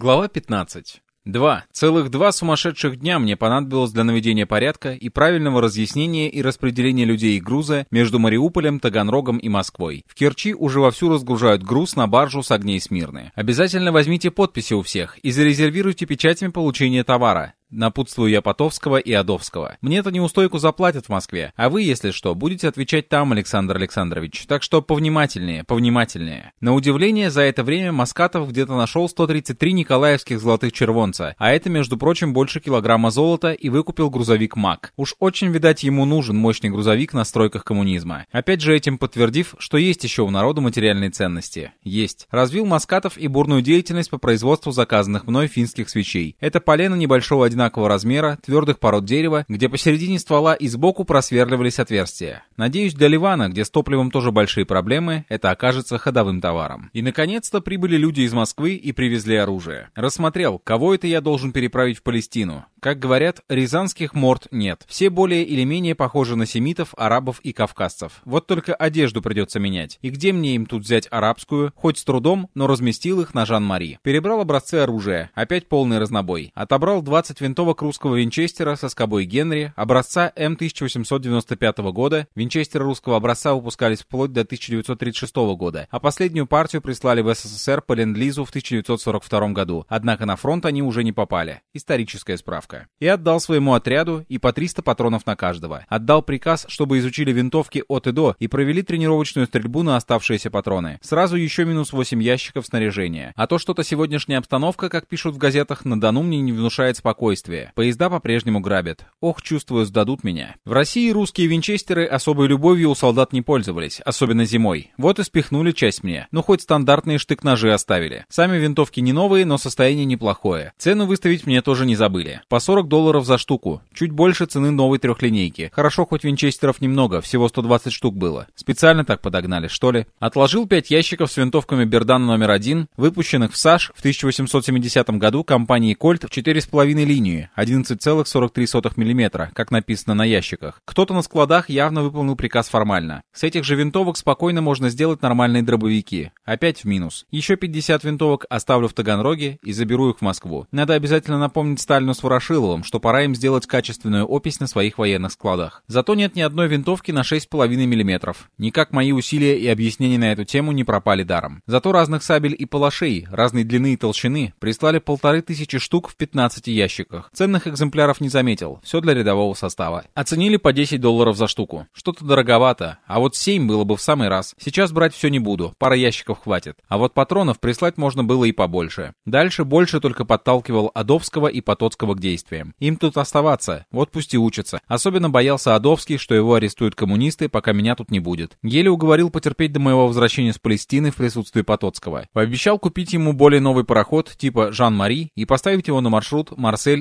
Глава 15. Два. Целых два сумасшедших дня мне понадобилось для наведения порядка и правильного разъяснения и распределения людей и груза между Мариуполем, Таганрогом и Москвой. В Керчи уже вовсю разгружают груз на баржу с огней Смирны. Обязательно возьмите подписи у всех и зарезервируйте печатями получения товара. Напутствую я Потовского и Адовского. Мне-то неустойку заплатят в Москве, а вы, если что, будете отвечать там, Александр Александрович. Так что повнимательнее, повнимательнее. На удивление, за это время Маскатов где-то нашел 133 николаевских золотых червонца, а это, между прочим, больше килограмма золота и выкупил грузовик МАК. Уж очень, видать, ему нужен мощный грузовик на стройках коммунизма. Опять же этим подтвердив, что есть еще у народа материальные ценности. Есть. Развил Маскатов и бурную деятельность по производству заказанных мной финских свечей. Это полено небольшого одинакового размера, твердых пород дерева, где посередине ствола и сбоку просверливались отверстия. Надеюсь, для Ливана, где с топливом тоже большие проблемы, это окажется ходовым товаром. И, наконец-то, прибыли люди из Москвы и привезли оружие. Рассмотрел, кого это я должен переправить в Палестину. Как говорят, рязанских морд нет. Все более или менее похожи на семитов, арабов и кавказцев. Вот только одежду придется менять. И где мне им тут взять арабскую? Хоть с трудом, но разместил их на Жан-Мари. Перебрал образцы оружия. Опять полный разнобой. Отобрал 20 винтовок русского винчестера со скобой Генри, образца М1895 года. Винчестеры русского образца выпускались вплоть до 1936 года, а последнюю партию прислали в СССР по Ленд-Лизу в 1942 году. Однако на фронт они уже не попали. Историческая справка. И отдал своему отряду и по 300 патронов на каждого. Отдал приказ, чтобы изучили винтовки от и до и провели тренировочную стрельбу на оставшиеся патроны. Сразу еще минус 8 ящиков снаряжения. А то что-то сегодняшняя обстановка, как пишут в газетах, на Дону мне не внушает спокойствия. Поезда по-прежнему грабят. Ох, чувствую, сдадут меня. В России русские винчестеры особой любовью у солдат не пользовались, особенно зимой. Вот и спихнули часть мне. Ну, хоть стандартные штык-ножи оставили. Сами винтовки не новые, но состояние неплохое. Цену выставить мне тоже не забыли. По 40 долларов за штуку. Чуть больше цены новой трехлинейки. Хорошо, хоть винчестеров немного, всего 120 штук было. Специально так подогнали, что ли? Отложил 5 ящиков с винтовками Бердана номер 1, выпущенных в САШ в 1870 году компанией Кольт в 4,5 линии, 11,43 мм, как написано на ящиках. Кто-то на складах явно выполнил приказ формально. С этих же винтовок спокойно можно сделать нормальные дробовики. Опять в минус. Еще 50 винтовок оставлю в Таганроге и заберу их в Москву. Надо обязательно напомнить Сталину с Ворошиловым, что пора им сделать качественную опись на своих военных складах. Зато нет ни одной винтовки на 6,5 мм. Никак мои усилия и объяснения на эту тему не пропали даром. Зато разных сабель и палашей, разной длины и толщины, прислали полторы тысячи штук в 15 ящиках. Ценных экземпляров не заметил, все для рядового состава. Оценили по 10 долларов за штуку. Что-то дороговато, а вот 7 было бы в самый раз. Сейчас брать все не буду, пара ящиков хватит. А вот патронов прислать можно было и побольше. Дальше больше только подталкивал Адовского и Потоцкого к действиям. Им тут оставаться, вот пусть и учатся. Особенно боялся Адовский, что его арестуют коммунисты, пока меня тут не будет. Еле уговорил потерпеть до моего возвращения с Палестины в присутствии Потоцкого. Пообещал купить ему более новый пароход типа Жан-Мари и поставить его на маршрут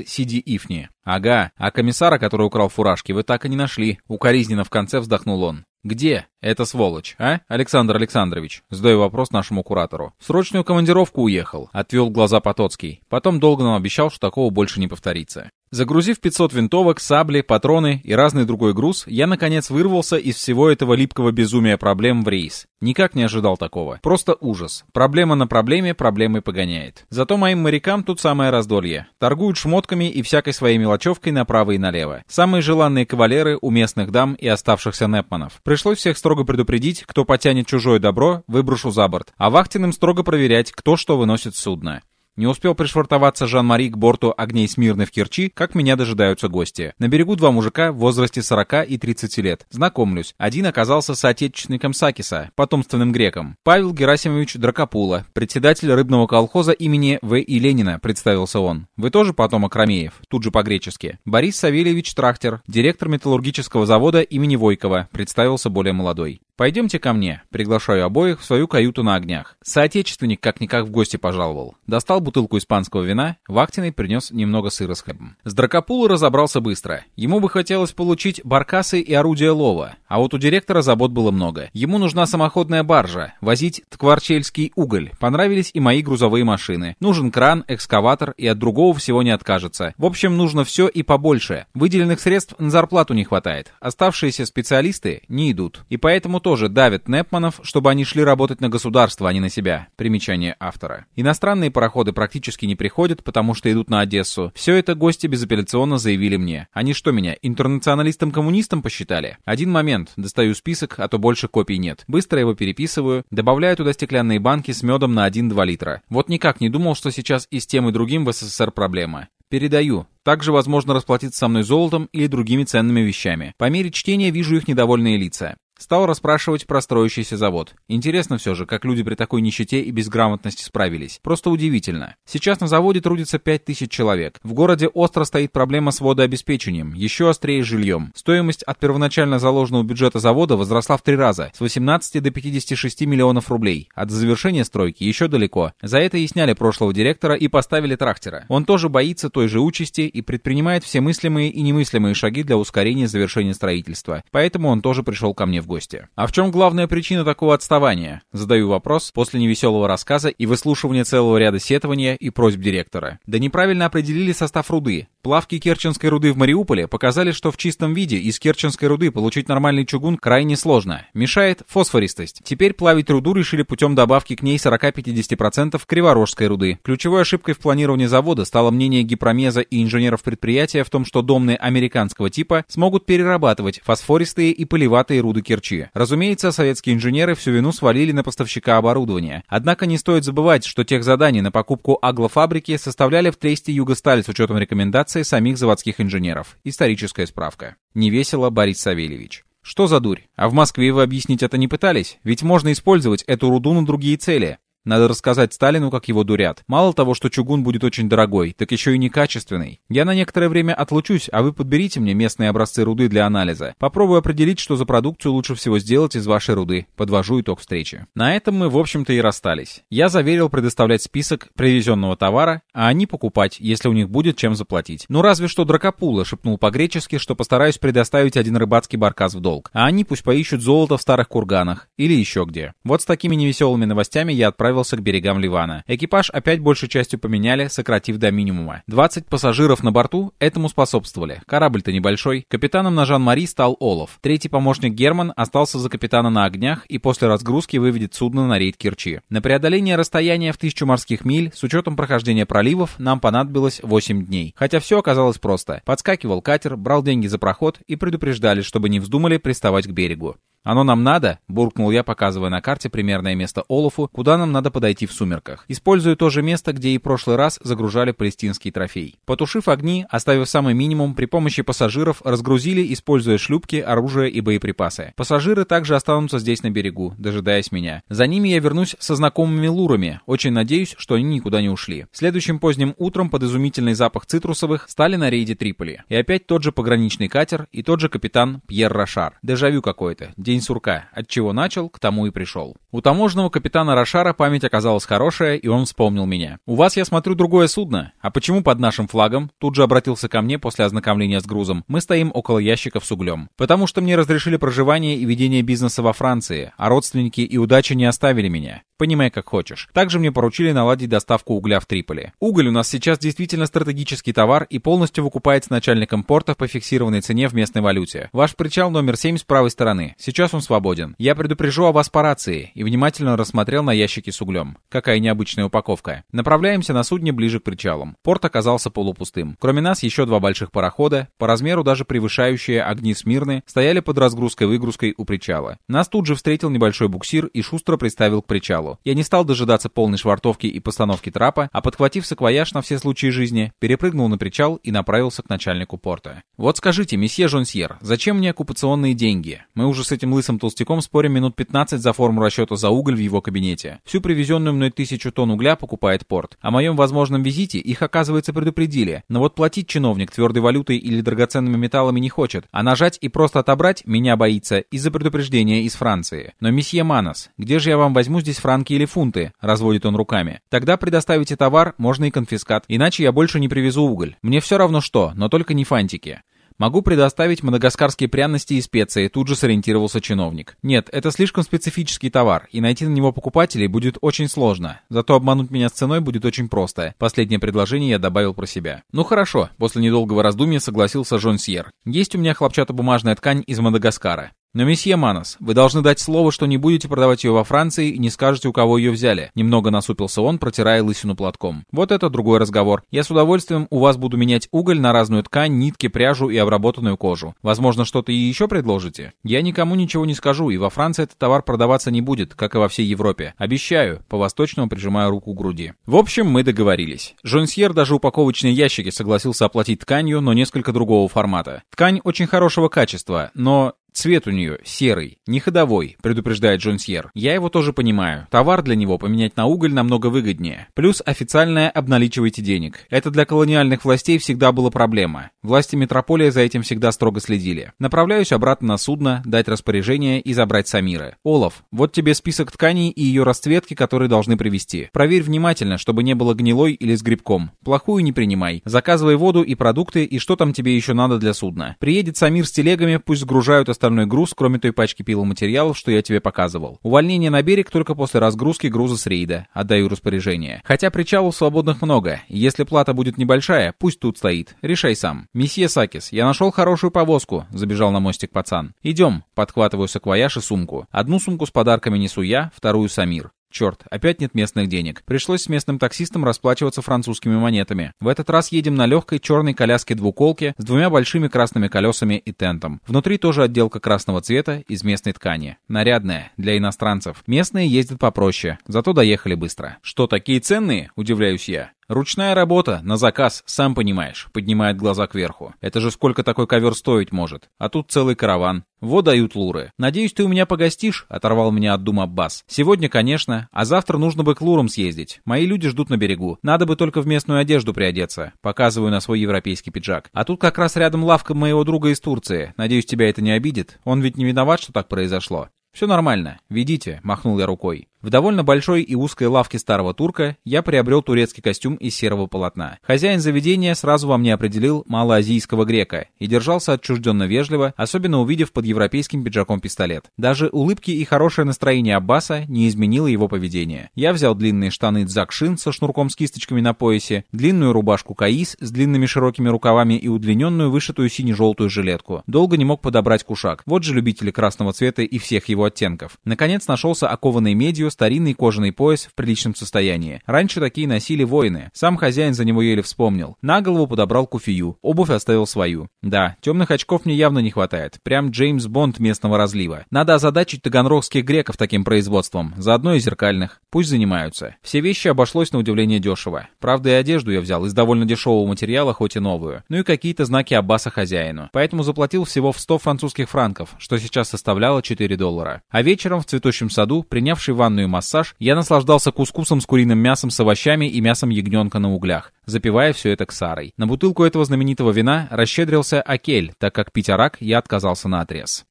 Марсель-Сиди-Ифни. Ага, а комиссара, который украл фуражки, вы так и не нашли. Укоризненно в конце вздохнул он. «Где эта сволочь, а, Александр Александрович?» Задаю вопрос нашему куратору. «В срочную командировку уехал», — отвел глаза Потоцкий. Потом долго нам обещал, что такого больше не повторится. Загрузив 500 винтовок, сабли, патроны и разный другой груз, я наконец вырвался из всего этого липкого безумия проблем в рейс. Никак не ожидал такого. Просто ужас. Проблема на проблеме проблемой погоняет. Зато моим морякам тут самое раздолье. Торгуют шмотками и всякой своей мелочевкой направо и налево. Самые желанные кавалеры у местных дам и оставшихся непманов. Пришлось всех строго предупредить, кто потянет чужое добро, выброшу за борт. А вахтенным строго проверять, кто что выносит с судна. Не успел пришвартоваться Жан-Мари к борту огней Смирны в Керчи, как меня дожидаются гости. На берегу два мужика в возрасте 40 и 30 лет. Знакомлюсь. Один оказался соотечественником Сакиса, потомственным греком. Павел Герасимович Дракопула, председатель рыбного колхоза имени В. И. Ленина, представился он. Вы тоже потомок Ромеев? Тут же по-гречески. Борис Савельевич Трахтер, директор металлургического завода имени Войкова, представился более молодой. «Пойдемте ко мне», приглашаю обоих в свою каюту на огнях. Соотечественник как-никак в гости пожаловал. Достал бутылку испанского вина, Вахтиной принес немного сыра с хлебом. С Дракопулой разобрался быстро. Ему бы хотелось получить баркасы и орудия лова, а вот у директора забот было много. Ему нужна самоходная баржа, возить ткварчельский уголь. Понравились и мои грузовые машины. Нужен кран, экскаватор и от другого всего не откажется. В общем, нужно все и побольше. Выделенных средств на зарплату не хватает. Оставшиеся специалисты не идут. И поэтому тоже давит Непманов, чтобы они шли работать на государство, а не на себя. Примечание автора. Иностранные пароходы практически не приходят, потому что идут на Одессу. Все это гости безапелляционно заявили мне. Они что меня, интернационалистом-коммунистом посчитали? Один момент. Достаю список, а то больше копий нет. Быстро его переписываю, добавляю туда стеклянные банки с медом на 1-2 литра. Вот никак не думал, что сейчас и с тем и другим в СССР проблема. Передаю. Также возможно расплатиться со мной золотом или другими ценными вещами. По мере чтения вижу их недовольные лица. Стал расспрашивать про строящийся завод. Интересно все же, как люди при такой нищете и безграмотности справились. Просто удивительно. Сейчас на заводе трудится 5000 человек. В городе остро стоит проблема с водообеспечением, еще острее с жильем. Стоимость от первоначально заложенного бюджета завода возросла в три раза, с 18 до 56 миллионов рублей. От завершения стройки еще далеко. За это и сняли прошлого директора и поставили трактора. Он тоже боится той же участи и предпринимает все мыслимые и немыслимые шаги для ускорения завершения строительства. Поэтому он тоже пришел ко мне в гости. А в чем главная причина такого отставания? Задаю вопрос после невеселого рассказа и выслушивания целого ряда сетования и просьб директора. Да неправильно определили состав руды. Плавки Керченской руды в Мариуполе показали, что в чистом виде из Керченской руды получить нормальный чугун крайне сложно. Мешает фосфористость. Теперь плавить руду решили путем добавки к ней 40-50% криворожской руды. Ключевой ошибкой в планировании завода стало мнение Гипромеза и инженеров предприятия в том, что домные американского типа смогут перерабатывать фосфористые и поливатые руды Керчи. Разумеется, советские инженеры всю вину свалили на поставщика оборудования. Однако не стоит забывать, что тех заданий на покупку аглофабрики составляли в тресте Югосталь с учетом рекомендаций самих заводских инженеров. Историческая справка. Невесело, Борис Савельевич. Что за дурь? А в Москве вы объяснить это не пытались? Ведь можно использовать эту руду на другие цели. Надо рассказать Сталину, как его дурят. Мало того, что чугун будет очень дорогой, так еще и некачественный. Я на некоторое время отлучусь, а вы подберите мне местные образцы руды для анализа. Попробую определить, что за продукцию лучше всего сделать из вашей руды. Подвожу итог встречи. На этом мы, в общем-то, и расстались. Я заверил предоставлять список привезенного товара, а они покупать, если у них будет чем заплатить. Ну разве что Дракопула шепнул по-гречески, что постараюсь предоставить один рыбацкий баркас в долг. А они пусть поищут золото в старых курганах. Или еще где. Вот с такими невеселыми новостями я отправил отправился к берегам Ливана. Экипаж опять большей частью поменяли, сократив до минимума. 20 пассажиров на борту этому способствовали. Корабль-то небольшой. Капитаном на Жан-Мари стал Олов. Третий помощник Герман остался за капитана на огнях и после разгрузки выведет судно на рейд Керчи. На преодоление расстояния в тысячу морских миль с учетом прохождения проливов нам понадобилось 8 дней. Хотя все оказалось просто. Подскакивал катер, брал деньги за проход и предупреждали, чтобы не вздумали приставать к берегу. «Оно нам надо?» — буркнул я, показывая на карте примерное место Олафу, куда нам надо подойти в сумерках. Использую то же место, где и прошлый раз загружали палестинский трофей. Потушив огни, оставив самый минимум, при помощи пассажиров разгрузили, используя шлюпки, оружие и боеприпасы. Пассажиры также останутся здесь на берегу, дожидаясь меня. За ними я вернусь со знакомыми лурами. Очень надеюсь, что они никуда не ушли. Следующим поздним утром под изумительный запах цитрусовых стали на рейде Триполи. И опять тот же пограничный катер и тот же капитан Пьер Рошар. Дежавю какой-то. День день сурка. От чего начал, к тому и пришел. У таможенного капитана Рошара память оказалась хорошая, и он вспомнил меня. «У вас, я смотрю, другое судно. А почему под нашим флагом?» Тут же обратился ко мне после ознакомления с грузом. «Мы стоим около ящиков с углем. Потому что мне разрешили проживание и ведение бизнеса во Франции, а родственники и удача не оставили меня. Понимай, как хочешь. Также мне поручили наладить доставку угля в Триполи. Уголь у нас сейчас действительно стратегический товар и полностью выкупается начальником порта по фиксированной цене в местной валюте. Ваш причал номер 7 с правой стороны. Сейчас он свободен. Я предупрежу о вас по рации и внимательно рассмотрел на ящики с углем. Какая необычная упаковка. Направляемся на судне ближе к причалам. Порт оказался полупустым. Кроме нас еще два больших парохода, по размеру даже превышающие огни Смирны, стояли под разгрузкой-выгрузкой у причала. Нас тут же встретил небольшой буксир и шустро приставил к причалу. Я не стал дожидаться полной швартовки и постановки трапа, а подхватив саквояж на все случаи жизни, перепрыгнул на причал и направился к начальнику порта. «Вот скажите, месье Жонсьер, зачем мне оккупационные деньги? Мы уже с этим лысым толстяком спорим минут 15 за форму расчета за уголь в его кабинете. Всю привезенную мной тысячу тонн угля покупает порт. О моем возможном визите их, оказывается, предупредили. Но вот платить чиновник твердой валютой или драгоценными металлами не хочет, а нажать и просто отобрать меня боится из-за предупреждения из Франции. Но месье Манос, где же я вам возьму здесь франки или фунты», — разводит он руками. «Тогда предоставите товар, можно и конфискат, иначе я больше не привезу уголь. Мне все равно что, но только не фантики». Могу предоставить мадагаскарские пряности и специи, тут же сориентировался чиновник. Нет, это слишком специфический товар, и найти на него покупателей будет очень сложно. Зато обмануть меня с ценой будет очень просто. Последнее предложение я добавил про себя. Ну хорошо, после недолгого раздумья согласился Жон Сьер. Есть у меня хлопчатобумажная ткань из Мадагаскара. Но, месье Манос, вы должны дать слово, что не будете продавать ее во Франции и не скажете, у кого ее взяли. Немного насупился он, протирая лысину платком. Вот это другой разговор. Я с удовольствием у вас буду менять уголь на разную ткань, нитки, пряжу и обработанную кожу. Возможно, что-то и еще предложите? Я никому ничего не скажу, и во Франции этот товар продаваться не будет, как и во всей Европе. Обещаю, по-восточному прижимая руку к груди. В общем, мы договорились. Жонсьер даже упаковочные ящики согласился оплатить тканью, но несколько другого формата. Ткань очень хорошего качества, но Цвет у нее серый, не ходовой, предупреждает Джон Сьер. Я его тоже понимаю. Товар для него поменять на уголь намного выгоднее. Плюс официальное обналичивайте денег. Это для колониальных властей всегда была проблема. Власти метрополии за этим всегда строго следили. Направляюсь обратно на судно, дать распоряжение и забрать Самира. Олаф, вот тебе список тканей и ее расцветки, которые должны привезти. Проверь внимательно, чтобы не было гнилой или с грибком. Плохую не принимай. Заказывай воду и продукты, и что там тебе еще надо для судна. Приедет Самир с телегами, пусть сгружают остальные остальной груз, кроме той пачки пиломатериалов, что я тебе показывал. Увольнение на берег только после разгрузки груза с рейда. Отдаю распоряжение. Хотя причалов свободных много. Если плата будет небольшая, пусть тут стоит. Решай сам. Месье Сакис, я нашел хорошую повозку, забежал на мостик пацан. Идем. Подхватываю саквояж и сумку. Одну сумку с подарками несу я, вторую Самир. Черт, опять нет местных денег. Пришлось с местным таксистом расплачиваться французскими монетами. В этот раз едем на легкой черной коляске-двуколке с двумя большими красными колесами и тентом. Внутри тоже отделка красного цвета из местной ткани. Нарядная, для иностранцев. Местные ездят попроще, зато доехали быстро. Что, такие ценные? Удивляюсь я. «Ручная работа, на заказ, сам понимаешь», — поднимает глаза кверху. «Это же сколько такой ковер стоить может? А тут целый караван. Вот дают луры. Надеюсь, ты у меня погостишь?» — оторвал меня от дум Аббас. «Сегодня, конечно, а завтра нужно бы к лурам съездить. Мои люди ждут на берегу. Надо бы только в местную одежду приодеться». Показываю на свой европейский пиджак. «А тут как раз рядом лавка моего друга из Турции. Надеюсь, тебя это не обидит. Он ведь не виноват, что так произошло». «Все нормально. Ведите», — махнул я рукой. В довольно большой и узкой лавке старого турка я приобрел турецкий костюм из серого полотна. Хозяин заведения сразу во мне определил малоазийского грека и держался отчужденно вежливо, особенно увидев под европейским пиджаком пистолет. Даже улыбки и хорошее настроение Аббаса не изменило его поведение. Я взял длинные штаны дзакшин со шнурком с кисточками на поясе, длинную рубашку каис с длинными широкими рукавами и удлиненную вышитую сине-желтую жилетку. Долго не мог подобрать кушак. Вот же любители красного цвета и всех его оттенков. Наконец нашелся окованный медью старинный кожаный пояс в приличном состоянии. Раньше такие носили воины. Сам хозяин за него еле вспомнил. На голову подобрал куфию. Обувь оставил свою. Да, темных очков мне явно не хватает. Прям Джеймс Бонд местного разлива. Надо озадачить таганрогских греков таким производством. Заодно и зеркальных. Пусть занимаются. Все вещи обошлось на удивление дешево. Правда, и одежду я взял из довольно дешевого материала, хоть и новую. Ну и какие-то знаки Аббаса хозяину. Поэтому заплатил всего в 100 французских франков, что сейчас составляло 4 доллара. А вечером в цветущем саду, принявший ванну ванну и массаж, я наслаждался кускусом с куриным мясом с овощами и мясом ягненка на углях, запивая все это ксарой. На бутылку этого знаменитого вина расщедрился Акель, так как пить арак я отказался на отрез.